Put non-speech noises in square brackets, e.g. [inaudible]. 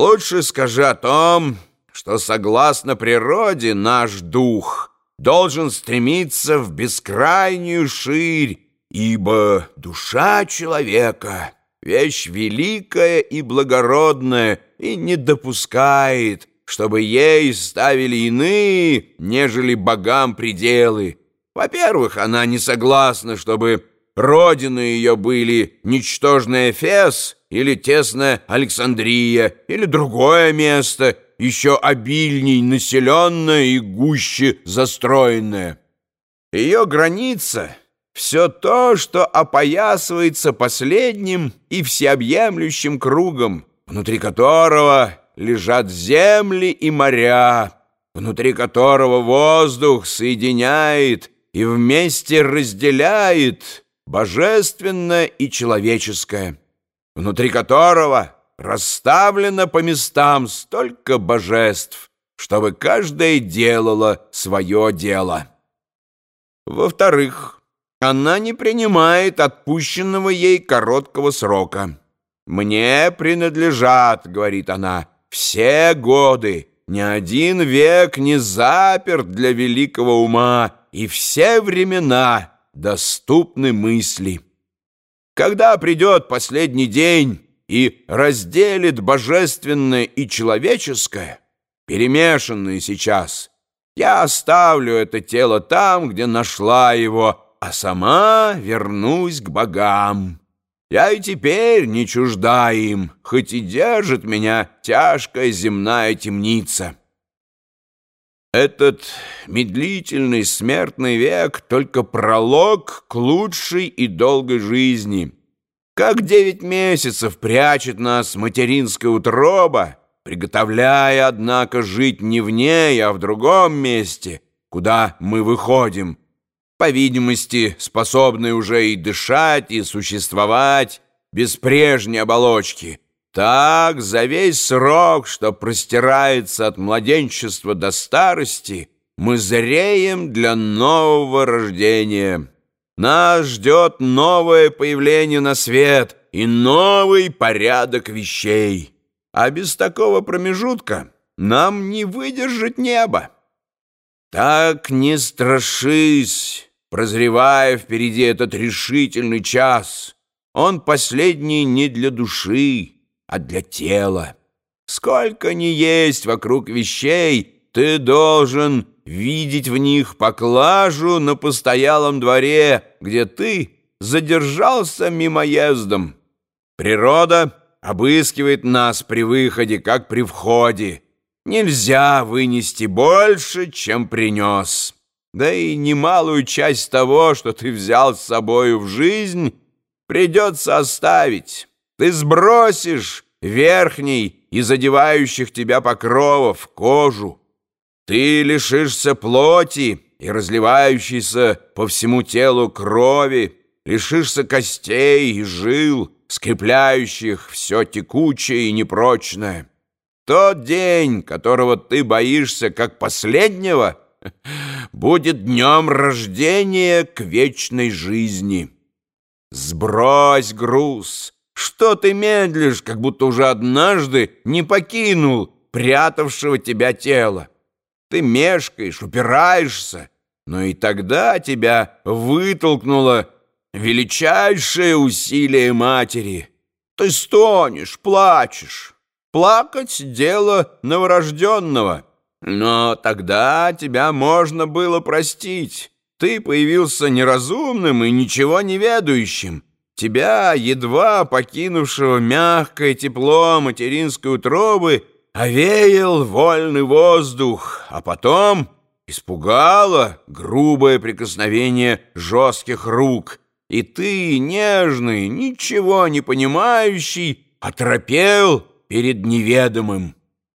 Лучше скажи о том, что, согласно природе, наш дух должен стремиться в бескрайнюю ширь, ибо душа человека — вещь великая и благородная и не допускает, чтобы ей ставили иные, нежели богам пределы. Во-первых, она не согласна, чтобы родины ее были ничтожный Эфес или тесная Александрия или другое место, еще обильней населенное и гуще застроенное. Ее граница — все то, что опоясывается последним и всеобъемлющим кругом, внутри которого лежат земли и моря, внутри которого воздух соединяет и вместе разделяет божественное и человеческое, внутри которого расставлено по местам столько божеств, чтобы каждое делало свое дело. Во-вторых, она не принимает отпущенного ей короткого срока. «Мне принадлежат, — говорит она, — все годы, ни один век не заперт для великого ума, и все времена доступны мысли. Когда придет последний день и разделит божественное и человеческое, перемешанное сейчас, я оставлю это тело там, где нашла его, а сама вернусь к богам». Я и теперь не чужда им, хоть и держит меня тяжкая земная темница. Этот медлительный смертный век — только пролог к лучшей и долгой жизни. Как девять месяцев прячет нас материнская утроба, приготовляя, однако, жить не в ней, а в другом месте, куда мы выходим, по видимости, способный уже и дышать, и существовать без прежней оболочки. Так, за весь срок, что простирается от младенчества до старости, мы зреем для нового рождения. Нас ждет новое появление на свет и новый порядок вещей. А без такого промежутка нам не выдержать небо. Так не страшись прозревая впереди этот решительный час. Он последний не для души, а для тела. Сколько ни есть вокруг вещей, ты должен видеть в них поклажу на постоялом дворе, где ты задержался мимоездом. Природа обыскивает нас при выходе, как при входе. Нельзя вынести больше, чем принес». Да и немалую часть того, что ты взял с собою в жизнь, придется оставить. Ты сбросишь верхний и задевающих тебя покровов, кожу. Ты лишишься плоти и разливающейся по всему телу крови, лишишься костей и жил, скрепляющих все текучее и непрочное. Тот день, которого ты боишься как последнего [laughs] — будет днем рождения к вечной жизни. Сбрось груз. Что ты медлишь, как будто уже однажды не покинул прятавшего тебя тело? Ты мешкаешь, упираешься, но и тогда тебя вытолкнуло величайшее усилие матери. Ты стонешь, плачешь. Плакать — дело новорожденного — но тогда тебя можно было простить. Ты появился неразумным и ничего не ведающим. Тебя, едва покинувшего мягкое тепло материнской утробы, овеял вольный воздух, а потом испугало грубое прикосновение жестких рук, и ты, нежный, ничего не понимающий, оторопел перед неведомым.